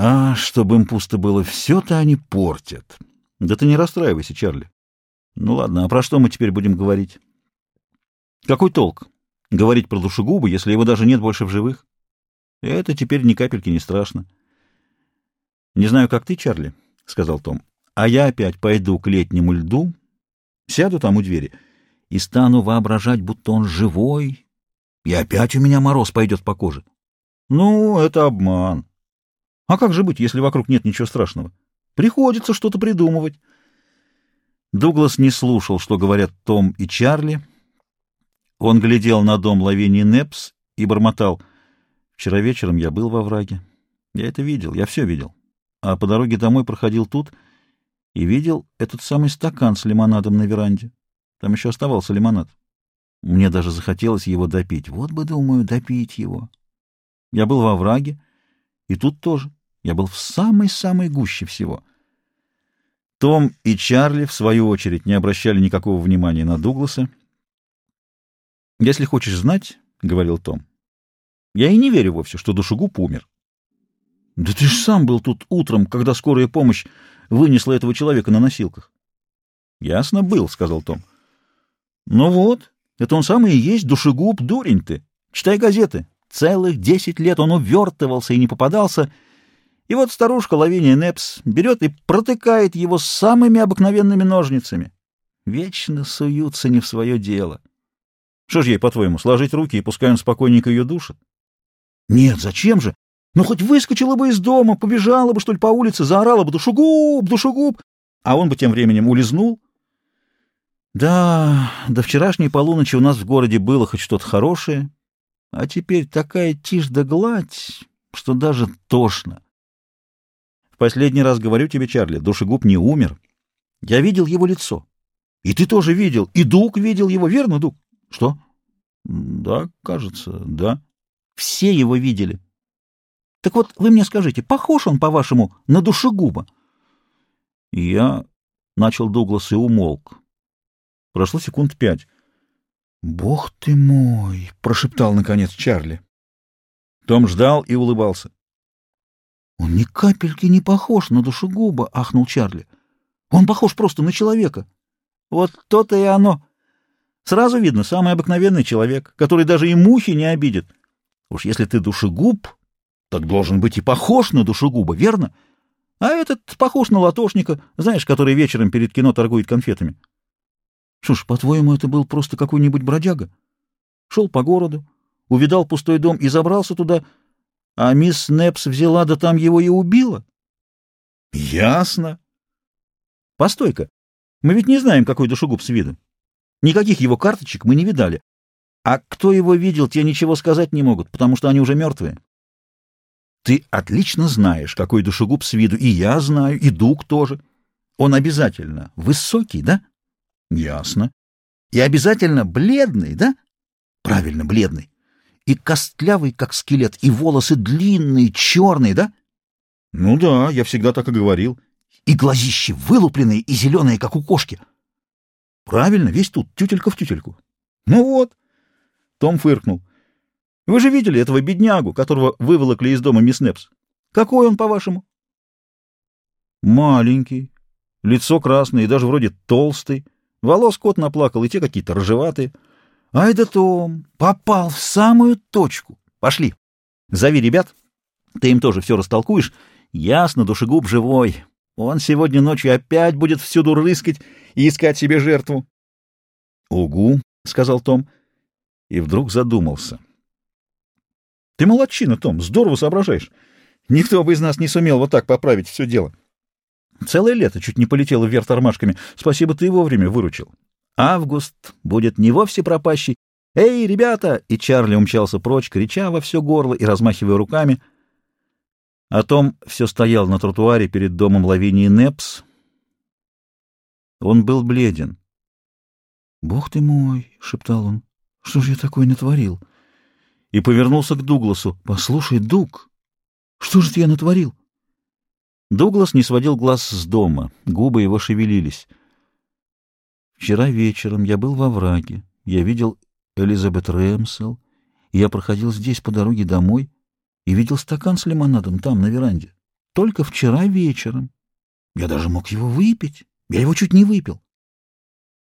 А, чтобы им пусто было, все-то они портят. Да ты не расстраивайся, Чарли. Ну ладно, а про что мы теперь будем говорить? Какой толк говорить про душегубы, если его даже нет больше в живых? Это теперь ни капельки не страшно. Не знаю, как ты, Чарли, — сказал Том, — а я опять пойду к летнему льду, сяду там у двери и стану воображать, будто он живой, и опять у меня мороз пойдет по коже. Ну, это обман. А как же быть, если вокруг нет ничего страшного? Приходится что-то придумывать. Дуглас не слушал, что говорят Том и Чарли. Он глядел на дом Лавинии Непс и бормотал. Вчера вечером я был во враге. Я это видел, я все видел. А по дороге домой проходил тут и видел этот самый стакан с лимонадом на веранде. Там еще оставался лимонад. Мне даже захотелось его допить. Вот бы, думаю, допить его. Я был во враге, и тут тоже. Я был в самой-самой гуще всего. Том и Чарли, в свою очередь, не обращали никакого внимания на Дугласа. «Если хочешь знать, — говорил Том, — я и не верю вовсе, что душегуб умер. Да ты ж сам был тут утром, когда скорая помощь вынесла этого человека на носилках. Ясно был, — сказал Том. Ну вот, это он самый и есть душегуб, дурень ты. Читай газеты. Целых десять лет он увертывался и не попадался. И вот старушка Лавиния Непс берет и протыкает его самыми обыкновенными ножницами. Вечно суются не в свое дело. Что ж ей, по-твоему, сложить руки и пускай он спокойненько ее душит? Нет, зачем же? Ну, хоть выскочила бы из дома, побежала бы, что ли, по улице, заорала бы «Душегуб! Душегуб!» А он бы тем временем улизнул. Да, до вчерашней полуночи у нас в городе было хоть что-то хорошее, а теперь такая тишь да гладь, что даже тошно. Последний раз говорю тебе, Чарли, душегуб не умер. Я видел его лицо. И ты тоже видел. И Дуг видел его, верно, Дуг? Что? Да, кажется, да. Все его видели. Так вот, вы мне скажите, похож он, по-вашему, на душегуба? Я начал Дуглас и умолк. Прошло секунд пять. «Бог ты мой!» — прошептал, наконец, Чарли. Том ждал и улыбался. «Он ни капельки не похож на душегуба!» — ахнул Чарли. «Он похож просто на человека!» «Вот то-то и оно!» Сразу видно, самый обыкновенный человек, который даже и мухи не обидит. Уж если ты душегуб, так должен быть и похож на душегуба, верно? А этот похож на латошника, знаешь, который вечером перед кино торгует конфетами. Что по-твоему, это был просто какой-нибудь бродяга? Шел по городу, увидал пустой дом и забрался туда, а мисс Непс взяла, да там его и убила? Ясно. Постой-ка, мы ведь не знаем, какой душегуб с виду. Никаких его карточек мы не видали. А кто его видел, те ничего сказать не могут, потому что они уже мертвые. Ты отлично знаешь, какой душегуб с виду, и я знаю, и Дуг тоже. Он обязательно высокий, да? Ясно. И обязательно бледный, да? Правильно, бледный. И костлявый, как скелет, и волосы длинные, черные, да? Ну да, я всегда так и говорил. И глазищи вылупленные и зеленые, как у кошки. Правильно, весь тут, тютелька в тютельку. Ну вот. Том фыркнул. Вы же видели этого беднягу, которого выволокли из дома мисс Непс? Какой он, по-вашему? Маленький, лицо красное и даже вроде толстый. Волос кот наплакал, и те какие-то рыжеватые. Ай да Том, попал в самую точку. Пошли, зови ребят, ты им тоже все растолкуешь. Ясно, душегуб живой. Он сегодня ночью опять будет всюду рыскать и искать себе жертву. — Угу, — сказал Том, и вдруг задумался. — Ты молодчина, Том, здорово соображаешь. Никто бы из нас не сумел вот так поправить все дело. — Целое лето чуть не полетело вверх тормашками. Спасибо, ты вовремя выручил. Август будет не вовсе пропащий. «Эй, ребята!» И Чарли умчался прочь, крича во все горло и размахивая руками. А Том все стоял на тротуаре перед домом Лавинии Непс. Он был бледен. «Бог ты мой!» — шептал он. «Что же я такое натворил?» И повернулся к Дугласу. «Послушай, Дуг, что же ты я натворил?» Дуглас не сводил глаз с дома, губы его шевелились. «Вчера вечером я был во враге, я видел Элизабет Рэмсел, я проходил здесь по дороге домой и видел стакан с лимонадом там, на веранде. только вчера вечером. Я даже мог его выпить. Я его чуть не выпил.